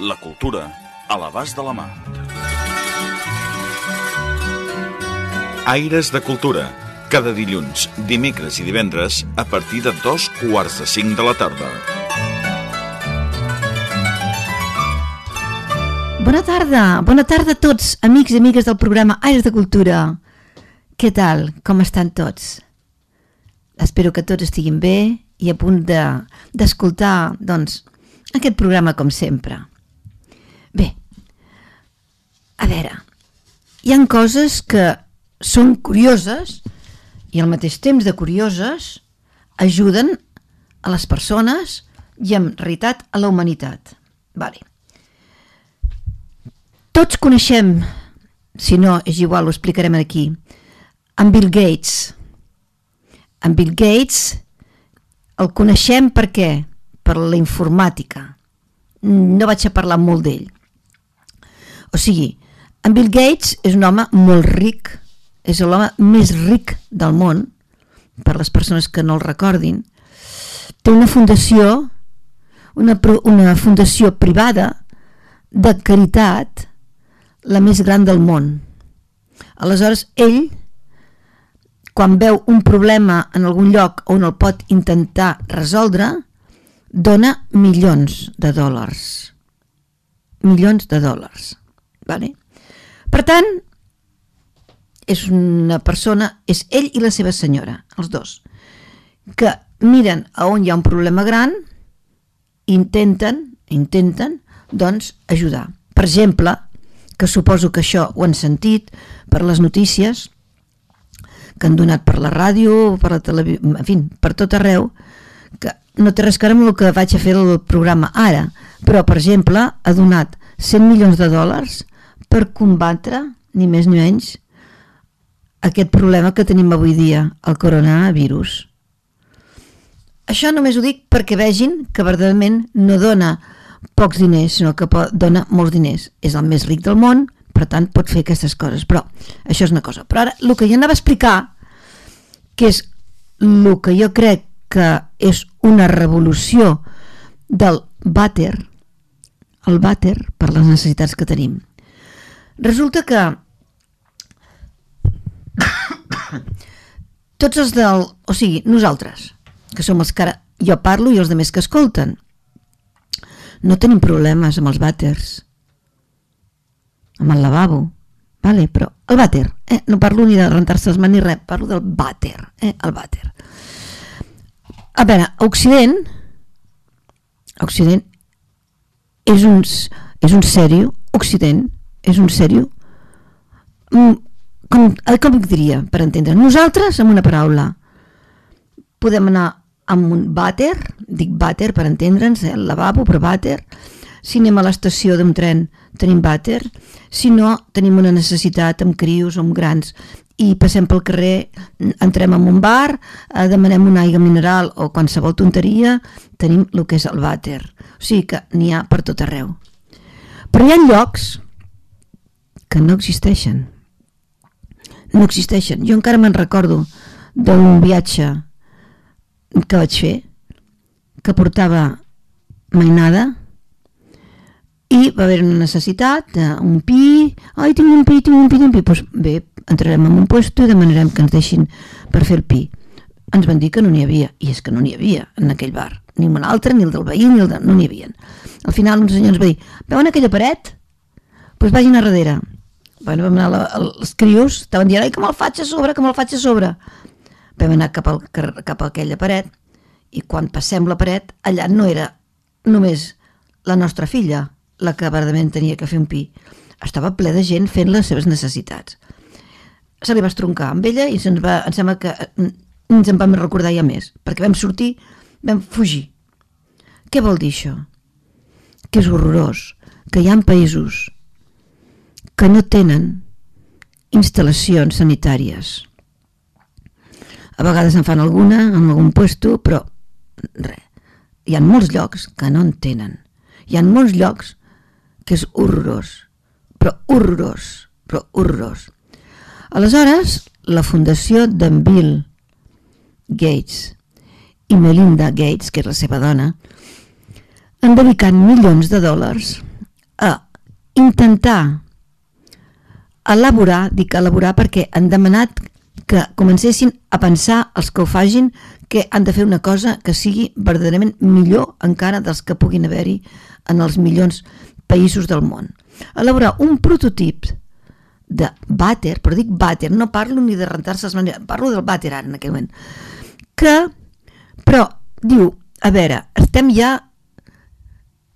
La cultura a l'abast de la mà. Aires de Cultura. Cada dilluns, dimecres i divendres a partir de dos quarts de cinc de la tarda. Bona tarda, bona tarda a tots, amics i amigues del programa Aires de Cultura. Què tal? Com estan tots? Espero que tots estiguin bé i a punt d'escoltar, de, doncs, aquest programa com sempre. A veure, hi han coses que són curioses i al mateix temps de curioses ajuden a les persones i en realitat a la humanitat. Vale. Tots coneixem, si no és igual, ho explicarem aquí, en Bill Gates. En Bill Gates el coneixem per què? Per la informàtica. No vaig a parlar molt d'ell. O sigui, en Bill Gates és un home molt ric, és l'home més ric del món, per les persones que no el recordin. Té una fundació, una, una fundació privada de caritat la més gran del món. Aleshores, ell, quan veu un problema en algun lloc on el pot intentar resoldre, dona milions de dòlars. Milions de dòlars. Vale? Per tant, és una persona, és ell i la seva senyora, els dos, que miren a on hi ha un problema gran, intenten, intenten, doncs, ajudar. Per exemple, que suposo que això ho han sentit per les notícies que han donat per la ràdio, per la televisió, en fi, per tot arreu, que no té res que amb el que vaig a fer el programa ara, però, per exemple, ha donat 100 milions de dòlars per combatre, ni més ni menys, aquest problema que tenim avui dia, el coronavirus. Això només ho dic perquè vegin que verdaderament no dona pocs diners, sinó que dona molts diners. És el més ric del món, per tant pot fer aquestes coses. Però això és una cosa. Però ara, el que jo anava a explicar, que és el que jo crec que és una revolució del vàter, el vàter per les necessitats que tenim. Resulta que tots els del... O sigui, nosaltres, que som els que ara jo parlo i els demés que escolten, no tenim problemes amb els vàters, amb el lavabo, vale? però el vàter, eh? no parlo ni de rentar-se les mans ni res, parlo del vàter, eh? el vàter. A veure, a Occident, Occident és un, és un sèrio, Occident és un sèrio, mm, com, eh, com diria, per entendre, nosaltres, amb una paraula, podem anar amb un vàter, dic vàter per entendre'ns, eh, el lavabo, però vàter, si anem a l'estació d'un tren tenim vàter, si no tenim una necessitat amb crios o amb grans. I passem pel carrer, entrem en un bar, eh, demanem una aigua mineral o qualsevol tonteria, tenim el que és el vàter. O sigui que n'hi ha per tot arreu. Però hi ha llocs que no existeixen. No existeixen. Jo encara me'n recordo d'un viatge que vaig fer, que portava mainada, i va haver una necessitat, un pi, ai, tinc un pi, tinc un pi, tinc un pi, doncs bé, entrarem en un puesto i demanarem que ens deixin per fer el pi. Ens van dir que no n'hi havia, i és que no n'hi havia en aquell bar, ni un altre, ni el del veí, ni el de... no n'hi havia. Al final un senyor ens va dir, veuen aquella paret? Doncs pues vagin a darrere. Bueno, vam anar, la, els crios estaven dient, ai, que me'l faig a sobre, que me'l faig a sobre vam anar cap, al, cap a aquella paret i quan passem la paret, allà no era només la nostra filla la que verdament tenia que fer un pi. Estava ple de gent fent les seves necessitats. Se li va estroncar amb ella i se'ns va, em sembla que mm, ens en vam recordar ja més, perquè vam sortir, vam fugir. Què vol dir això? Que és horrorós, que hi ha països que no tenen instal·lacions sanitàries. A vegades en fan alguna, en algun puesto, però res. Hi ha molts llocs que no en tenen. Hi ha molts llocs que és horrorós, però horrorós, però horrorós. Aleshores, la fundació d'en Bill Gates i Melinda Gates, que és la seva dona, han dedicat milions de dòlars a intentar elaborar, dic elaborar perquè han demanat que comencessin a pensar els que ho fagin que han de fer una cosa que sigui verdaderament millor encara dels que puguin haver-hi en els milions països del món. Elaborar un prototip de vàter, però dic vàter, no parlo ni de rentar-se les mans, parlo del vàter ara en aquell moment, que, però, diu, a veure, estem ja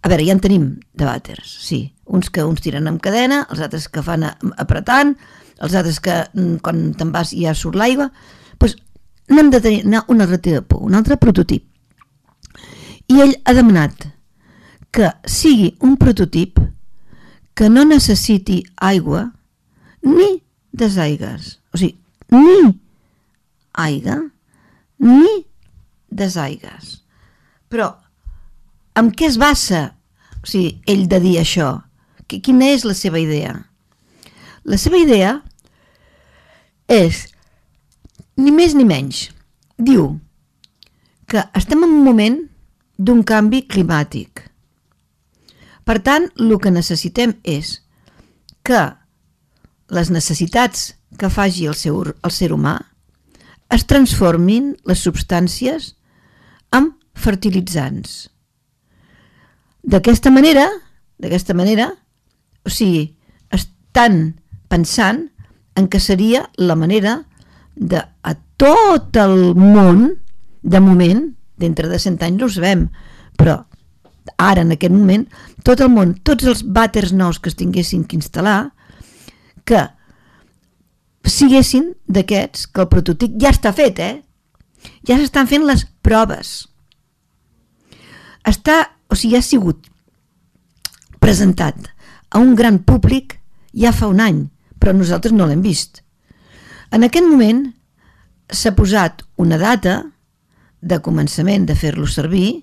a veure, ja en tenim de vàters, sí. Uns que uns tiren amb cadena, els altres que fan apretant, els altres que mm, quan te'n vas ja surt l'aigua. Doncs n'hem de tenir un altre de por, un altre prototip. I ell ha demanat que sigui un prototip que no necessiti aigua ni desaigues. O sigui, ni aigua ni desaigues. Però amb què es basa o sigui, ell de dir això? Quina és la seva idea? La seva idea és ni més ni menys. Diu que estem en un moment d'un canvi climàtic. Per tant, el que necessitem és que les necessitats que faci el, seu, el ser humà es transformin les substàncies en fertilitzants. D'aquesta manera, d'aquesta manera, o sigui, estan pensant en què seria la manera de a tot el món, de moment, dintre de 100 anys no ho sabem, però ara, en aquest moment, tot el món, tots els vàters nous que es tinguessin que instal·lar, que siguessin d'aquests, que el prototip ja està fet, eh? Ja s'estan fent les proves. Està o sigui, ha sigut presentat a un gran públic ja fa un any, però nosaltres no l'hem vist. En aquest moment s'ha posat una data de començament de fer-lo servir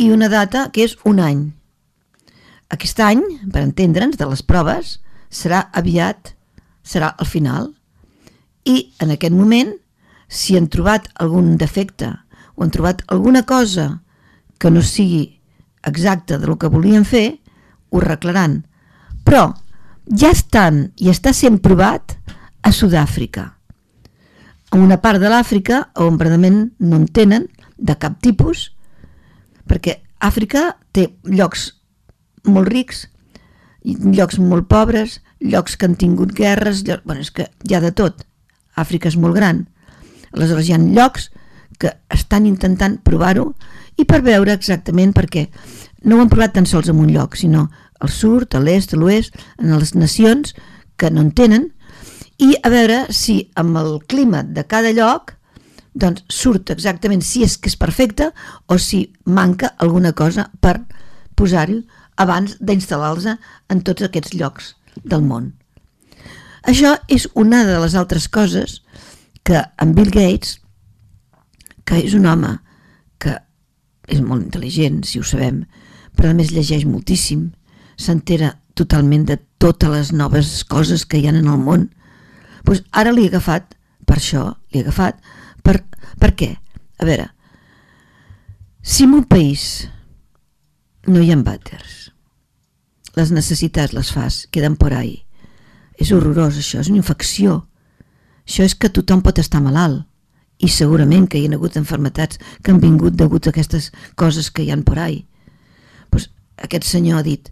i una data que és un any. Aquest any, per entendre'ns, de les proves, serà aviat, serà al final. I en aquest moment, si han trobat algun defecte o han trobat alguna cosa que no sigui exacta del que volien fer, ho arreglaran. Però ja estan i està sent provat a Sud-àfrica. En una part de l'Àfrica on verdament no en tenen de cap tipus, perquè Àfrica té llocs molt rics, llocs molt pobres, llocs que han tingut guerres, llocs, bueno, és que hi ha de tot. Àfrica és molt gran. Aleshores hi ha llocs que estan intentant provar-ho i per veure exactament perquè no ho han provat tan sols en un lloc, sinó al sud, a l'est, a l'oest, en les nacions que no en tenen, i a veure si amb el clima de cada lloc doncs surt exactament si és que és perfecte o si manca alguna cosa per posar-hi abans d'instal·lar-los en tots aquests llocs del món. Això és una de les altres coses que en Bill Gates, que és un home que és molt intel·ligent, si ho sabem, però a més llegeix moltíssim, s'entera totalment de totes les noves coses que hi ha en el món. Pues ara l'he agafat per això, l'he agafat per, per què? A veure, si en un país no hi ha vàters, les necessitats les fas, queden por ahí. És horrorós això, és una infecció. Això és que tothom pot estar malalt i segurament que hi ha hagut enfermetats que han vingut degut a aquestes coses que hi han por ahí. Pues aquest senyor ha dit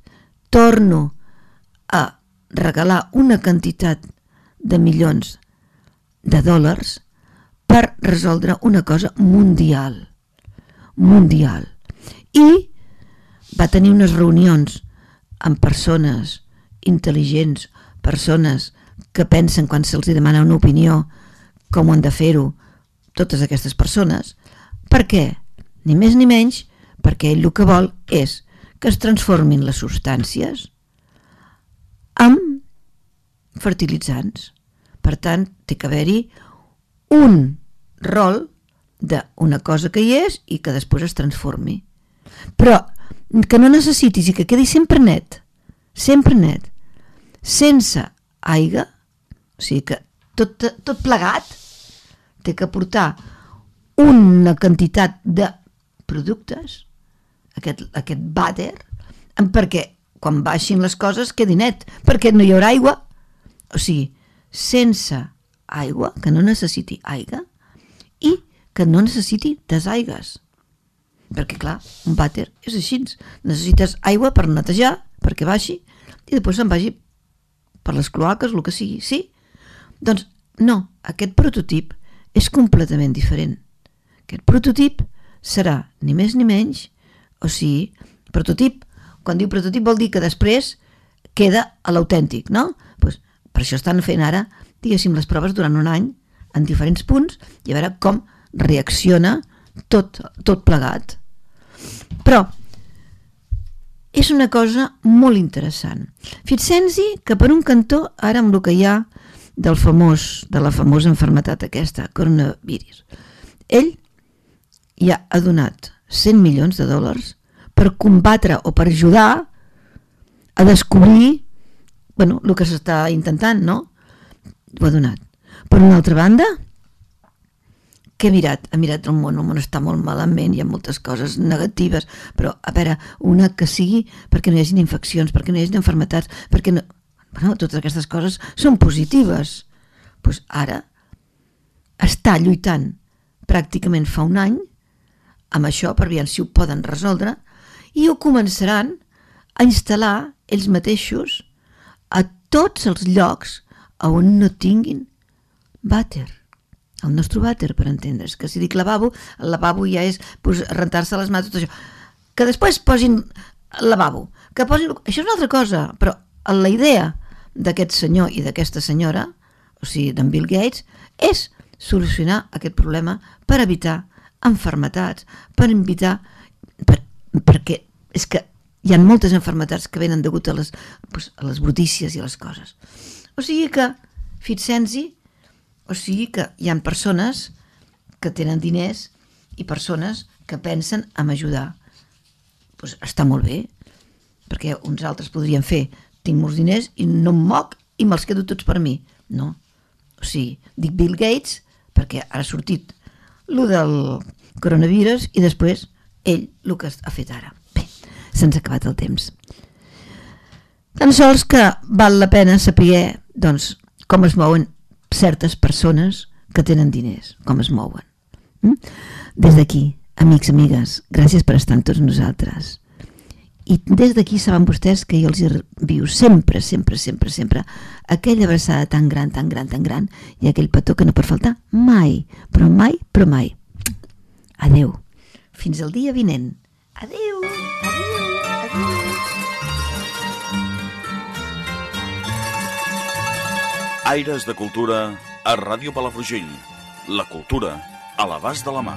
torno a regalar una quantitat de milions de dòlars per resoldre una cosa mundial mundial i va tenir unes reunions amb persones intel·ligents, persones que pensen quan se'ls demana una opinió com han de fer-ho totes aquestes persones. Per què? Ni més ni menys perquè ell el que vol és que es transformin les substàncies amb fertilitzants. Per tant, té que haver-hi un rol d'una cosa que hi és i que després es transformi. Però que no necessitis i que quedi sempre net, sempre net, sense aigua, o sigui que tot, tot plegat té que portar una quantitat de productes, aquest, aquest vàter, perquè quan baixin les coses quedi net, perquè no hi haurà aigua. O sigui, sense aigua, que no necessiti aigua, i que no necessiti desaigues. Perquè, clar, un vàter és així. Necessites aigua per netejar, perquè baixi, i després se'n vagi per les cloaques, el que sigui. Sí? Doncs no, aquest prototip és completament diferent. Aquest prototip serà ni més ni menys, o sigui, prototip, quan diu prototip vol dir que després queda a l'autèntic, no? Pues, per això estan fent ara, diguéssim, les proves durant un any en diferents punts i a veure com reacciona tot, tot plegat. Però és una cosa molt interessant. Fixem-hi que per un cantó, ara amb el que hi ha del famós, de la famosa enfermetat aquesta, coronavirus, ell ja ha donat 100 milions de dòlars per combatre o per ajudar a descobrir bueno, el que s'està intentant, no? Ho ha donat. Per una altra banda, que ha mirat? Ha mirat el món, el món està molt malament, hi ha moltes coses negatives, però a veure, una que sigui perquè no hi hagi infeccions, perquè no hi hagi enfermetats, perquè no... Bueno, totes aquestes coses són positives. Pues ara està lluitant pràcticament fa un any amb això per veure si ho poden resoldre i ho començaran a instal·lar ells mateixos a tots els llocs on no tinguin vàter el nostre vàter, per entendre's, que si dic lavabo, el lavabo ja és pues, rentar-se les mans, tot això. Que després posin lavabo, que posin... Això és una altra cosa, però la idea d'aquest senyor i d'aquesta senyora, o sigui, d'en Bill Gates, és solucionar aquest problema per evitar enfermetats, per evitar... Per, perquè és que hi ha moltes enfermetats que venen degut a les, pues, a les brutícies i a les coses. O sigui que, fixem-hi, o sigui que hi han persones que tenen diners i persones que pensen en ajudar. Pues està molt bé, perquè uns altres podrien fer tinc molts diners i no em moc i me'ls quedo tots per mi. No. O sigui, dic Bill Gates perquè ara ha sortit lo del coronavirus i després ell el que ha fet ara. Bé, se'ns ha acabat el temps. Tan sols que val la pena saber doncs, com es mouen certes persones que tenen diners, com es mouen. Mm? Des d'aquí, amics, amigues, gràcies per estar amb tots nosaltres. I des d'aquí saben vostès que jo els viu sempre, sempre, sempre, sempre aquella abraçada tan gran, tan gran, tan gran i aquell petó que no pot faltar mai, però mai, però mai. Adeu. Fins el dia vinent. Adeu. Adeu. Aires de Cultura a Ràdio Palafrugell. La cultura a l'abast de la mà.